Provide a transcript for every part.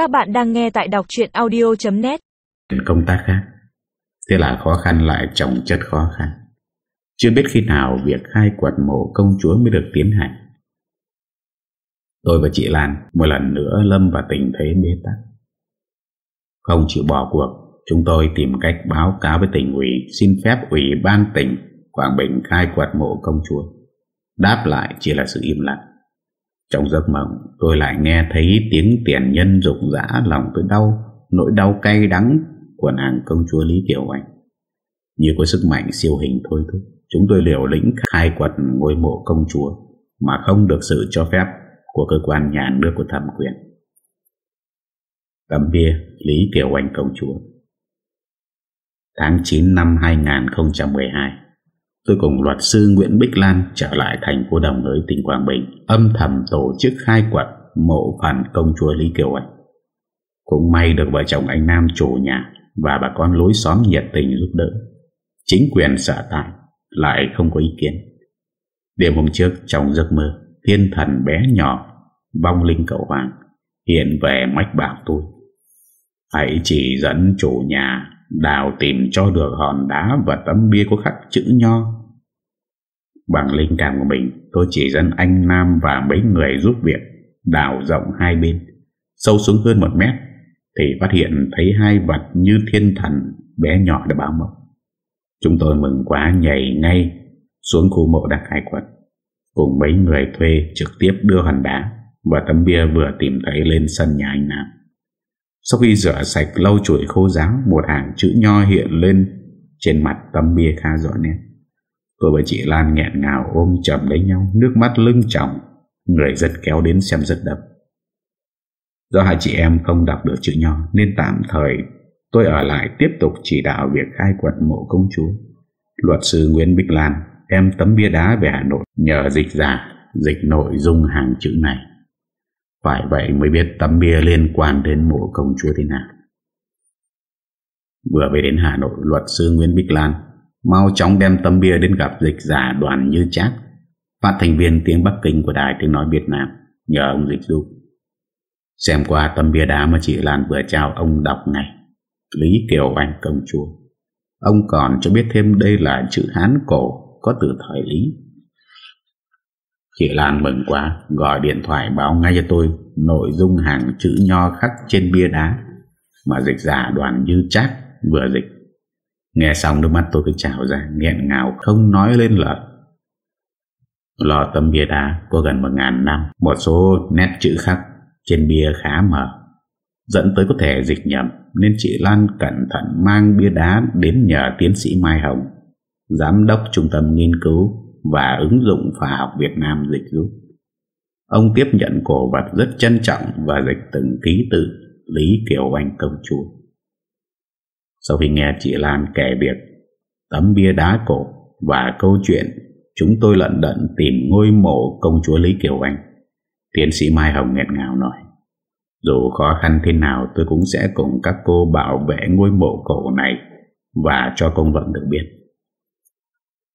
Các bạn đang nghe tại đọc chuyện audio.net Công tác khác. Thế là khó khăn lại chồng chất khó khăn. Chưa biết khi nào việc khai quật mộ công chúa mới được tiến hành. Tôi và chị Lan một lần nữa lâm vào tình thế bế tắc. Không chịu bỏ cuộc, Chúng tôi tìm cách báo cáo với tỉnh ủy, Xin phép ủy ban tỉnh Quảng Bình khai quật mộ công chúa. Đáp lại chỉ là sự im lặng. Trong giấc mộng, tôi lại nghe thấy tiếng tiền nhân rụng rã lòng tôi đau, Nỗi đau cay đắng của nàng công chúa Lý Kiều Anh Như có sức mạnh siêu hình thôi thúc, Chúng tôi liều lĩnh khai quật ngôi mộ công chúa Mà không được sự cho phép của cơ quan nhà nước của thẩm quyền. Tấm bia, Lý Kiều Anh công chúa. Tháng 9 năm 2012 Tôi cùng luật sư Nguyễn Bích Lan trở lại thành phố Đồng Hới tỉnh Quảng Bình âm thầm tổ chức khai quật mộ phần công chúa Lý Kiều Anh. Cũng may được vợ chồng anh Nam chủ nhà và bà con lối xóm nhiệt tình giúp đỡ. Chính quyền sở tại lại không có ý kiến. Đêm hôm trước trong giấc mơ, thiên thần bé nhỏ, vong linh cậu Hoàng hiện về mách bảo tôi. Hãy chỉ dẫn chủ nhà đào tìm cho được hòn đá và tấm bia có khắc chữ nho. Bằng linh cảm của mình, tôi chỉ dẫn anh Nam và mấy người giúp việc đào rộng hai bên, sâu xuống hơn một mét, thì phát hiện thấy hai vật như thiên thần bé nhỏ đã báo mộng. Chúng tôi mừng quá nhảy ngay xuống khu mộ đặc khai quật, cùng mấy người thuê trực tiếp đưa hòn đá và tấm bia vừa tìm thấy lên sân nhà anh Nam. Sau khi rửa sạch lau chuỗi khô ráo, Một hàng chữ nho hiện lên Trên mặt tấm bia khá rõ nét. Tôi và chị Lan nghẹn ngào ôm chầm lấy nhau, Nước mắt lưng trọng Người rất kéo đến xem rất đập Do hai chị em không đọc được chữ nho, Nên tạm thời tôi ở lại tiếp tục chỉ đạo việc khai quật mộ công chúa. Luật sư Nguyễn Bích Lan, em tấm bia đá về Hà Nội, nhờ dịch giả, dịch nội dung hàng chữ này. Phải vậy mới biết tấm bia liên quan đến mộ công chúa thế nào. Vừa về đến Hà Nội, luật sư Nguyễn Bích Lan mau chóng đem tấm bia đến gặp dịch giả đoàn như chát, phát thành viên tiếng Bắc Kinh của Đài Tiếng Nói Việt Nam, nhờ ông dịch giúp. Xem qua tấm bia đá mà chị Lan vừa chào ông đọc này, Lý Kiều Anh công chúa. Ông còn cho biết thêm đây là chữ Hán cổ có từ thời Lý. Chị Lan mừng quá, Gọi điện thoại báo ngay cho tôi, Nội dung hàng chữ nho khắc trên bia đá. Mà dịch giả đoàn như chát Vừa dịch. Nghe xong nước mắt tôi cứ trào ra, nghẹn ngào, không nói lên lời. Lò tâm bia đá có gần một ngàn năm, Một số nét chữ khắc trên bia khá mờ, Dẫn tới có thể dịch nhầm, Nên chị Lan cẩn thận mang bia đá Đến nhờ tiến sĩ Mai Hồng, Giám đốc trung tâm nghiên cứu và ứng dụng khoa học Việt Nam dịch giúp. Ông tiếp nhận cổ vật rất trân trọng và dịch từng ký tự Lý Kiều Anh công chúa. Sau khi nghe chị Lan kể việc tấm bia đá cổ và câu chuyện chúng tôi lận đận tìm ngôi mộ công chúa Lý Kiều Anh, tiến sĩ Mai Hồng nghẹn ngào nói. Dù khó khăn thế nào tôi cũng sẽ cùng các cô bảo vệ ngôi mộ cổ này và cho công vận được biết.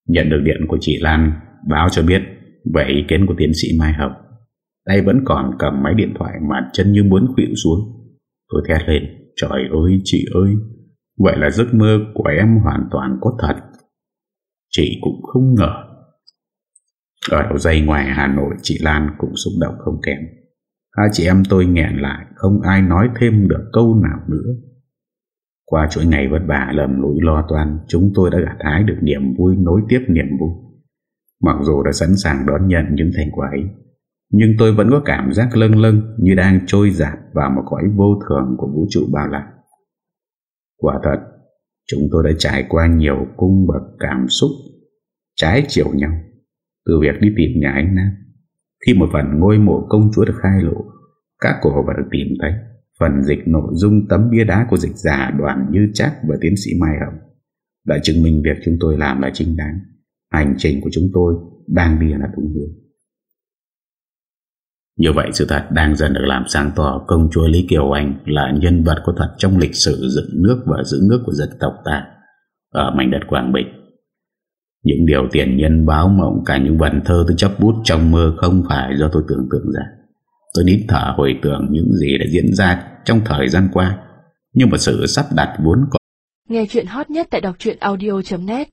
Nhận được điện của chị Lan báo cho biết về ý kiến của tiến sĩ Mai Hồng. Tay vẫn còn cầm máy điện thoại mà chân như muốn khuỵu xuống. Tôi thét lên, trời ơi chị ơi, vậy là giấc mơ của em hoàn toàn có thật. Chị cũng không ngờ. Ở đầu dây ngoài Hà Nội, chị Lan cũng xúc động không kém. Hai chị em tôi nghẹn lại, không ai nói thêm được câu nào nữa. Qua chuỗi ngày vất vả lầm lũi lo toan, Chúng tôi đã gặt hái được niềm vui Nối tiếp niềm vui. Mặc dù đã sẵn sàng đón nhận những thành quả ấy, Nhưng tôi vẫn có cảm giác lâng lâng Như đang trôi dạt vào một cõi vô thường Của vũ trụ bao la. Quả thật, Chúng tôi đã trải qua nhiều cung bậc cảm xúc Trái chiều nhau, Từ việc đi tìm nhà anh Nam Khi một phần ngôi mộ công chúa được khai lộ, Các cổ vật được tìm thấy Phần dịch nội dung tấm bia đá của dịch giả đoàn như chắc và tiến sĩ Mai Hồng đã chứng minh việc chúng tôi làm là chính đáng. Hành trình của chúng tôi đang đi là đúng hướng. Như vậy sự thật đang dần được làm sáng tỏ công chúa Lý Kiều Anh là nhân vật có thật trong lịch sử dựng nước và giữ nước của dân tộc ta ở mảnh đất Quảng Bình. Những điều tiền nhân báo mộng cả những vần thơ tôi chấp bút trong mơ không phải do tôi tưởng tượng ra. Tôi nín thở hồi tưởng những gì đã diễn ra trong thời gian qua nhưng một sự sắp đặt vốn có. Nghe chuyện hot nhất tại đọc audio.net